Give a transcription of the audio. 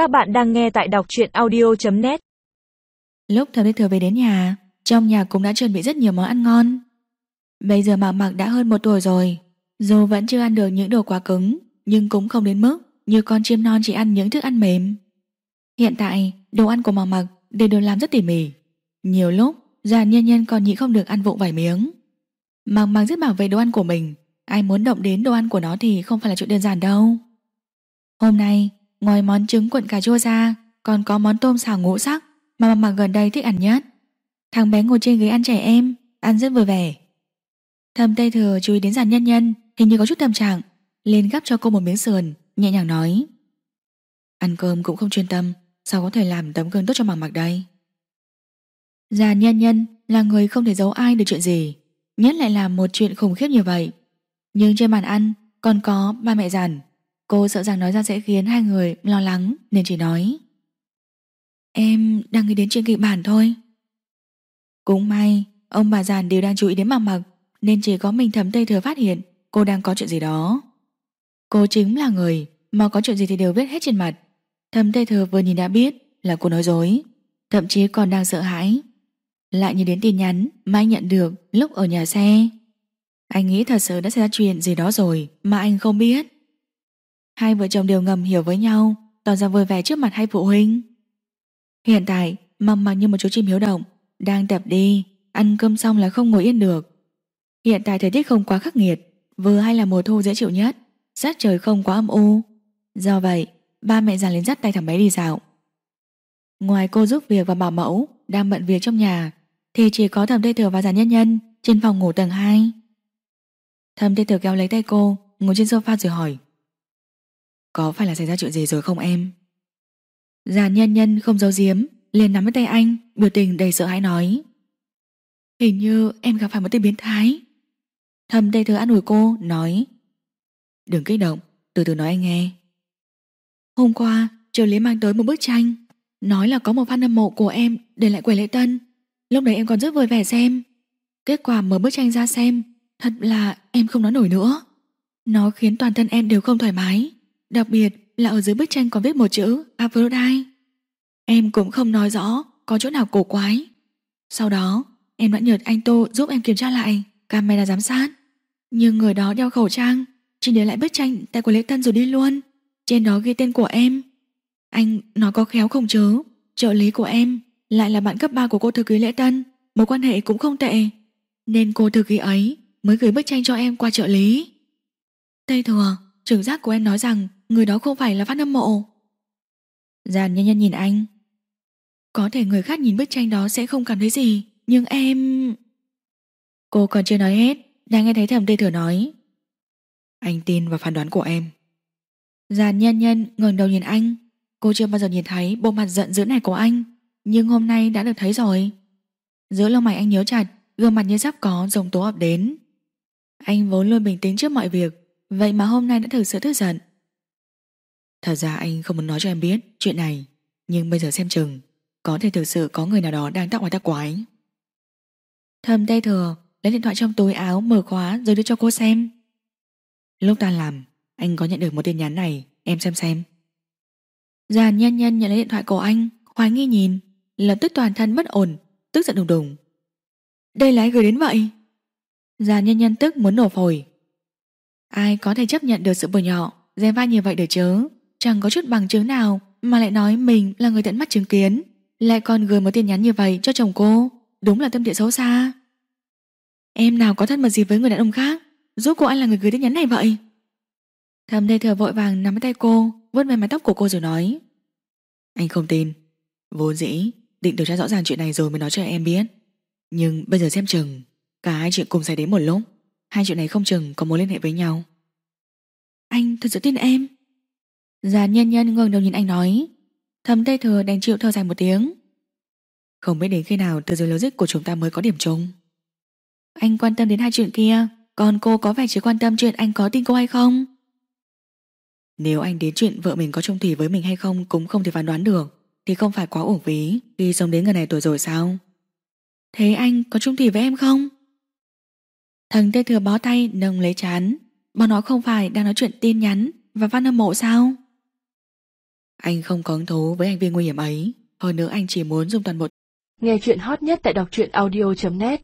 Các bạn đang nghe tại đọc truyện audio.net Lúc Thẩm Đế Thừa về đến nhà, trong nhà cũng đã chuẩn bị rất nhiều món ăn ngon. Bây giờ Mạc Mạc đã hơn một tuổi rồi, dù vẫn chưa ăn được những đồ quá cứng, nhưng cũng không đến mức như con chim non chỉ ăn những thức ăn mềm. Hiện tại, đồ ăn của Mạc Mạc đều được làm rất tỉ mỉ. Nhiều lúc, già nhân nhân còn nhị không được ăn vụng vài miếng. Mạc Mạc rất bảo vệ đồ ăn của mình, ai muốn động đến đồ ăn của nó thì không phải là chuyện đơn giản đâu. Hôm nay, ngoài món trứng cuộn cà chua ra, còn có món tôm xào ngũ sắc mà mà gần đây thích ăn nhất. Thằng bé ngồi trên ghế ăn trẻ em, ăn rất vui vẻ. Thầm Tây Thừa chú ý đến giàn nhân nhân, hình như có chút tâm trạng, lên gắp cho cô một miếng sườn, nhẹ nhàng nói. Ăn cơm cũng không chuyên tâm, sao có thể làm tấm gương tốt cho Mạc mặc đây? Giàn nhân nhân là người không thể giấu ai được chuyện gì, nhất lại là một chuyện khủng khiếp như vậy. Nhưng trên bàn ăn còn có ba mẹ giàn, cô sợ rằng nói ra sẽ khiến hai người lo lắng nên chỉ nói. Em đang nghĩ đến chuyện kịch bản thôi. Cũng may, ông bà giàn đều đang chú ý đến mặt Mạc nên chỉ có mình thấm Tây Thừa phát hiện cô đang có chuyện gì đó. Cô chính là người mà có chuyện gì thì đều viết hết trên mặt. Thấm Tây Thừa vừa nhìn đã biết là cô nói dối, thậm chí còn đang sợ hãi. Lại nhìn đến tin nhắn mà anh nhận được lúc ở nhà xe. Anh nghĩ thật sự đã xảy ra chuyện gì đó rồi mà anh không biết. Hai vợ chồng đều ngầm hiểu với nhau, tỏ ra vui vẻ trước mặt hai phụ huynh. Hiện tại, mầm mặc như một chú chim hiếu động, đang tập đi, ăn cơm xong là không ngồi yên được. Hiện tại thời tiết không quá khắc nghiệt, vừa hay là mùa thu dễ chịu nhất, sát trời không quá âm u. Do vậy, ba mẹ già lên dắt tay thằng bé đi dạo. Ngoài cô giúp việc và bảo mẫu đang bận việc trong nhà, thì chỉ có thầm tây thừa và già nhân nhân trên phòng ngủ tầng 2. Thầm tây thừa kéo lấy tay cô, ngồi trên sofa rồi hỏi. Có phải là xảy ra chuyện gì rồi không em? Già nhân nhân không giấu giếm, liền nắm lấy tay anh, biểu tình đầy sợ hãi nói. Hình như em gặp phải một tên biến thái. Thầm đầy thừa an ủi cô, nói. Đừng kích động, từ từ nói anh nghe. Hôm qua, Triều Lý mang tới một bức tranh, nói là có một fan hâm mộ của em để lại quầy lễ tân. Lúc đấy em còn rất vui vẻ xem. Kết quả mở bức tranh ra xem, thật là em không nói nổi nữa. Nó khiến toàn thân em đều không thoải mái. Đặc biệt là ở dưới bức tranh còn viết một chữ Aphrodite. Em cũng không nói rõ có chỗ nào cổ quái. Sau đó, em đã nhờ anh Tô giúp em kiểm tra lại camera giám sát. Nhưng người đó đeo khẩu trang, chỉ để lại bức tranh tại của lễ tân rồi đi luôn. Trên đó ghi tên của em. Anh nói có khéo không chứ trợ lý của em lại là bạn cấp 3 của cô thư ký lễ tân, mối quan hệ cũng không tệ. Nên cô thư ký ấy mới gửi bức tranh cho em qua trợ lý. Tây thừa, trưởng giác của em nói rằng người đó không phải là phát hâm mộ. Giàn nhân nhân nhìn anh. Có thể người khác nhìn bức tranh đó sẽ không cảm thấy gì, nhưng em... Cô còn chưa nói hết, đang nghe thấy thầm tê thừa nói. Anh tin vào phán đoán của em. Giàn nhân nhân ngẩng đầu nhìn anh. Cô chưa bao giờ nhìn thấy bộ mặt giận dữ này của anh, nhưng hôm nay đã được thấy rồi. Giữa lông mày anh nhớ chặt, gương mặt như sắp có dòng tố ập đến. Anh vốn luôn bình tĩnh trước mọi việc, vậy mà hôm nay đã thực sự tức giận. Thật ra anh không muốn nói cho em biết chuyện này, nhưng bây giờ xem chừng, có thể thực sự có người nào đó đang tắc ngoài tắc quái. Thầm tay thừa, lấy điện thoại trong túi áo mở khóa rồi đưa cho cô xem. Lúc ta làm, anh có nhận được một tin nhắn này, em xem xem. Giàn nhân nhân nhận lấy điện thoại của anh, hoài nghi nhìn, lập tức toàn thân bất ổn, tức giận đùng đùng. Đây là ai gửi đến vậy? Giàn nhân nhân tức muốn nổ phổi. Ai có thể chấp nhận được sự bừa nhỏ, dè vai như vậy được chớ, chẳng có chút bằng chứng nào mà lại nói mình là người tận mắt chứng kiến, lại còn gửi một tin nhắn như vậy cho chồng cô, đúng là tâm địa xấu xa. Em nào có thân mật gì với người đàn ông khác, giúp cô anh là người gửi tin nhắn này vậy? Thầm đề Thừa vội vàng nắm tay cô, vuốt về mái tóc của cô rồi nói. Anh không tin. Vốn dĩ, định điều tra rõ ràng chuyện này rồi mới nói cho em biết. Nhưng bây giờ xem chừng, cả hai chuyện cùng xảy đến một lúc. Hai chuyện này không chừng có mối liên hệ với nhau. Anh thật sự tin em. Già nhân nhân ngừng đầu nhìn anh nói. Thầm Tây Thừa đành chịu thơ dài một tiếng. Không biết đến khi nào từ dưới lối của chúng ta mới có điểm chung. Anh quan tâm đến hai chuyện kia, còn cô có vẻ chỉ quan tâm chuyện anh có tin cô hay không? Nếu anh đến chuyện vợ mình có chung thủy với mình hay không cũng không thể phán đoán được, thì không phải quá uổng phí khi sống đến người này tuổi rồi sao? Thế anh có chung thủy với em không? Thần tê thừa bó tay nâng lấy chán, bọn nó không phải đang nói chuyện tin nhắn và văn hâm mộ sao? Anh không có hứng thú với hành vi nguy hiểm ấy. Hơn nữa anh chỉ muốn dùng toàn bộ Nghe chuyện hot nhất tại đọc truyện audio.net